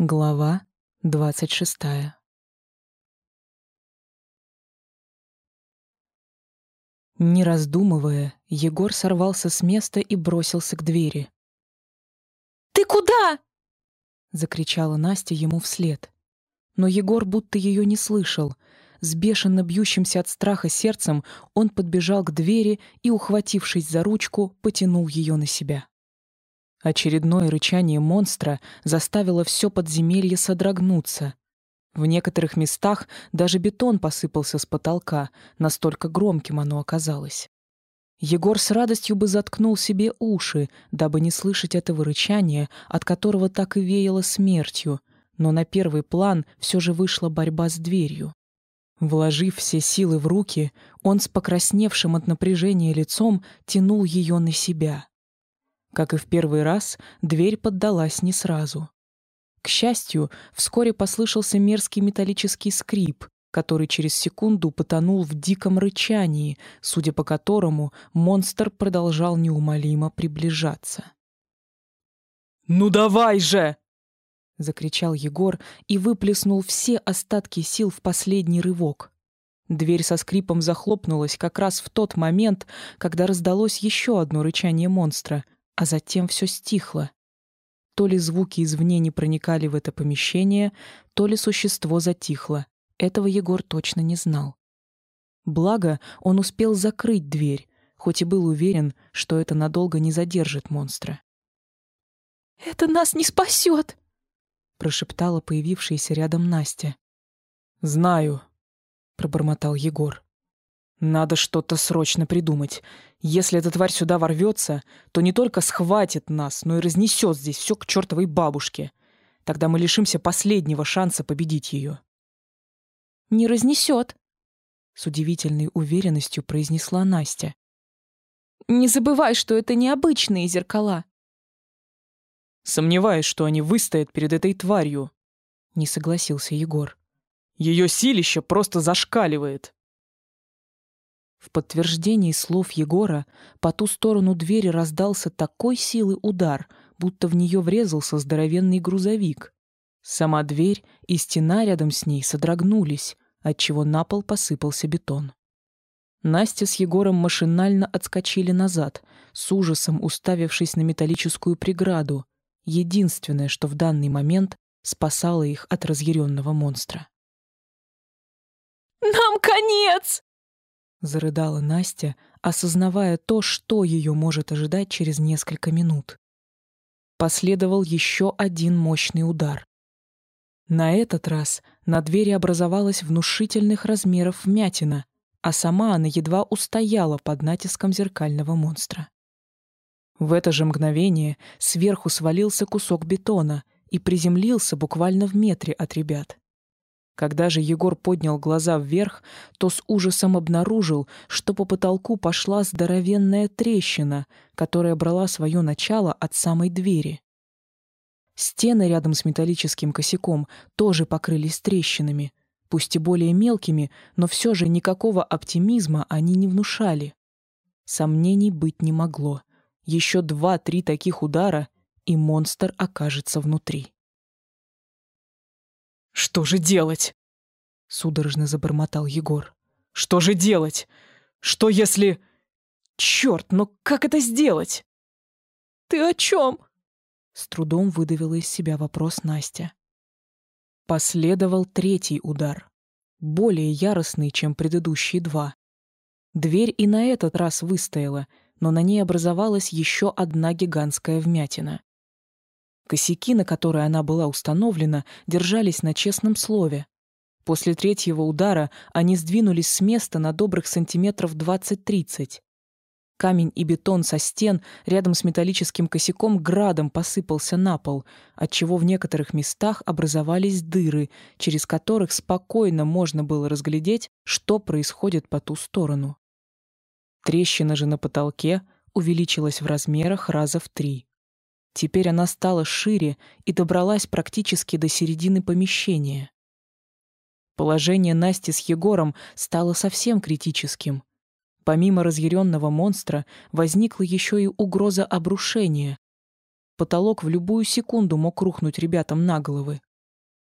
Глава двадцать шестая Не раздумывая, Егор сорвался с места и бросился к двери. «Ты куда?» — закричала Настя ему вслед. Но Егор будто ее не слышал. С бешено бьющимся от страха сердцем он подбежал к двери и, ухватившись за ручку, потянул ее на себя. Очередное рычание монстра заставило все подземелье содрогнуться. В некоторых местах даже бетон посыпался с потолка, настолько громким оно оказалось. Егор с радостью бы заткнул себе уши, дабы не слышать этого рычания, от которого так и веяло смертью, но на первый план все же вышла борьба с дверью. Вложив все силы в руки, он с покрасневшим от напряжения лицом тянул ее на себя. Как и в первый раз, дверь поддалась не сразу. К счастью, вскоре послышался мерзкий металлический скрип, который через секунду потонул в диком рычании, судя по которому монстр продолжал неумолимо приближаться. «Ну давай же!» — закричал Егор и выплеснул все остатки сил в последний рывок. Дверь со скрипом захлопнулась как раз в тот момент, когда раздалось еще одно рычание монстра, а затем все стихло. То ли звуки извне не проникали в это помещение, то ли существо затихло. Этого Егор точно не знал. Благо, он успел закрыть дверь, хоть и был уверен, что это надолго не задержит монстра. «Это нас не спасет!» — прошептала появившаяся рядом Настя. «Знаю», — пробормотал Егор. «Надо что-то срочно придумать. Если эта тварь сюда ворвется, то не только схватит нас, но и разнесет здесь все к чертовой бабушке. Тогда мы лишимся последнего шанса победить ее». «Не разнесет», — с удивительной уверенностью произнесла Настя. «Не забывай, что это необычные зеркала». «Сомневаюсь, что они выстоят перед этой тварью», — не согласился Егор. «Ее силище просто зашкаливает». В подтверждении слов Егора по ту сторону двери раздался такой силы удар, будто в нее врезался здоровенный грузовик. Сама дверь и стена рядом с ней содрогнулись, отчего на пол посыпался бетон. Настя с Егором машинально отскочили назад, с ужасом уставившись на металлическую преграду, единственное, что в данный момент спасало их от разъяренного монстра. «Нам конец!» — зарыдала Настя, осознавая то, что ее может ожидать через несколько минут. Последовал еще один мощный удар. На этот раз на двери образовалась внушительных размеров вмятина, а сама она едва устояла под натиском зеркального монстра. В это же мгновение сверху свалился кусок бетона и приземлился буквально в метре от ребят. Когда же Егор поднял глаза вверх, то с ужасом обнаружил, что по потолку пошла здоровенная трещина, которая брала свое начало от самой двери. Стены рядом с металлическим косяком тоже покрылись трещинами, пусть и более мелкими, но все же никакого оптимизма они не внушали. Сомнений быть не могло. Еще два-три таких удара, и монстр окажется внутри. «Что же делать?» — судорожно забормотал Егор. «Что же делать? Что если...» «Черт, но как это сделать?» «Ты о чем?» С трудом выдавила из себя вопрос Настя. Последовал третий удар, более яростный, чем предыдущие два. Дверь и на этот раз выстояла, но на ней образовалась еще одна гигантская вмятина. Косяки, на которые она была установлена, держались на честном слове. После третьего удара они сдвинулись с места на добрых сантиметров 20-30. Камень и бетон со стен рядом с металлическим косяком градом посыпался на пол, отчего в некоторых местах образовались дыры, через которых спокойно можно было разглядеть, что происходит по ту сторону. Трещина же на потолке увеличилась в размерах раза в три. Теперь она стала шире и добралась практически до середины помещения. Положение Насти с Егором стало совсем критическим. Помимо разъяренного монстра возникла еще и угроза обрушения. Потолок в любую секунду мог рухнуть ребятам на головы.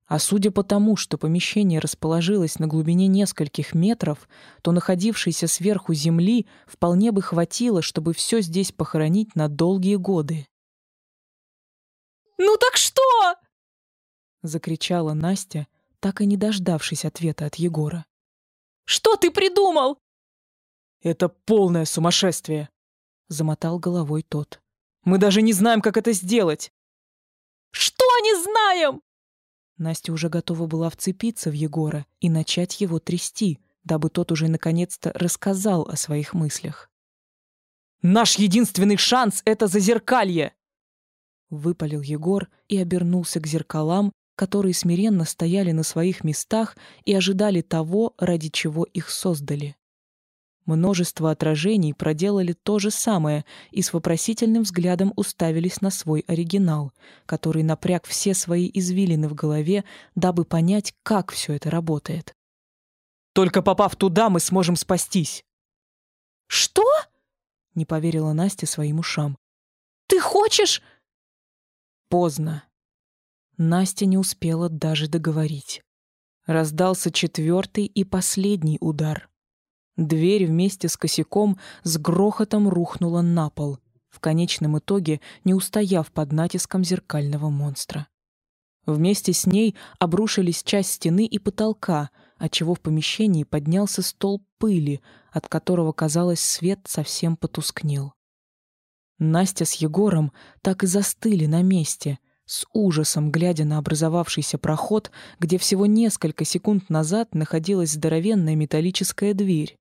А судя по тому, что помещение расположилось на глубине нескольких метров, то находившейся сверху земли вполне бы хватило, чтобы все здесь похоронить на долгие годы. «Ну так что?» — закричала Настя, так и не дождавшись ответа от Егора. «Что ты придумал?» «Это полное сумасшествие!» — замотал головой тот. «Мы даже не знаем, как это сделать!» «Что не знаем?» Настя уже готова была вцепиться в Егора и начать его трясти, дабы тот уже наконец-то рассказал о своих мыслях. «Наш единственный шанс — это зазеркалье!» Выпалил Егор и обернулся к зеркалам, которые смиренно стояли на своих местах и ожидали того, ради чего их создали. Множество отражений проделали то же самое и с вопросительным взглядом уставились на свой оригинал, который напряг все свои извилины в голове, дабы понять, как все это работает. «Только попав туда, мы сможем спастись!» «Что?» — не поверила Настя своим ушам. «Ты хочешь...» Поздно. Настя не успела даже договорить. Раздался четвертый и последний удар. Дверь вместе с косяком с грохотом рухнула на пол, в конечном итоге не устояв под натиском зеркального монстра. Вместе с ней обрушились часть стены и потолка, отчего в помещении поднялся стол пыли, от которого, казалось, свет совсем потускнел. Настя с Егором так и застыли на месте, с ужасом глядя на образовавшийся проход, где всего несколько секунд назад находилась здоровенная металлическая дверь.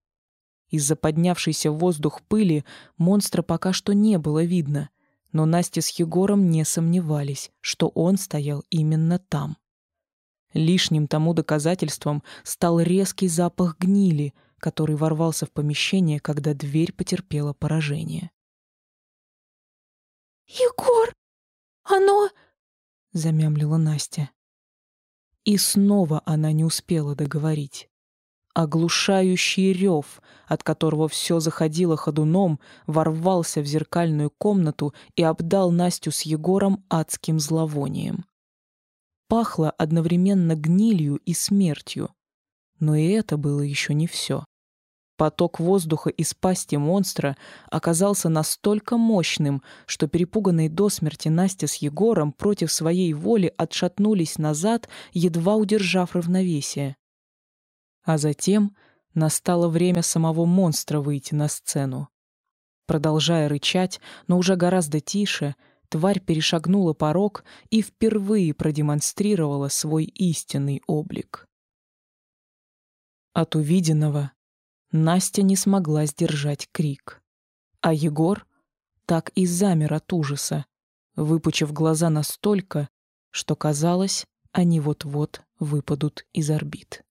Из-за поднявшейся в воздух пыли монстра пока что не было видно, но Настя с Егором не сомневались, что он стоял именно там. Лишним тому доказательством стал резкий запах гнили, который ворвался в помещение, когда дверь потерпела поражение. «Егор, оно...» — замямлила Настя. И снова она не успела договорить. Оглушающий рев, от которого все заходило ходуном, ворвался в зеркальную комнату и обдал Настю с Егором адским зловонием. Пахло одновременно гнилью и смертью. Но и это было еще не все. Поток воздуха из пасти монстра оказался настолько мощным, что перепуганные до смерти Настя с Егором против своей воли отшатнулись назад, едва удержав равновесие. А затем настало время самого монстра выйти на сцену. Продолжая рычать, но уже гораздо тише, тварь перешагнула порог и впервые продемонстрировала свой истинный облик. От увиденного Настя не смогла сдержать крик, а Егор так и замер от ужаса, выпучив глаза настолько, что казалось, они вот-вот выпадут из орбит.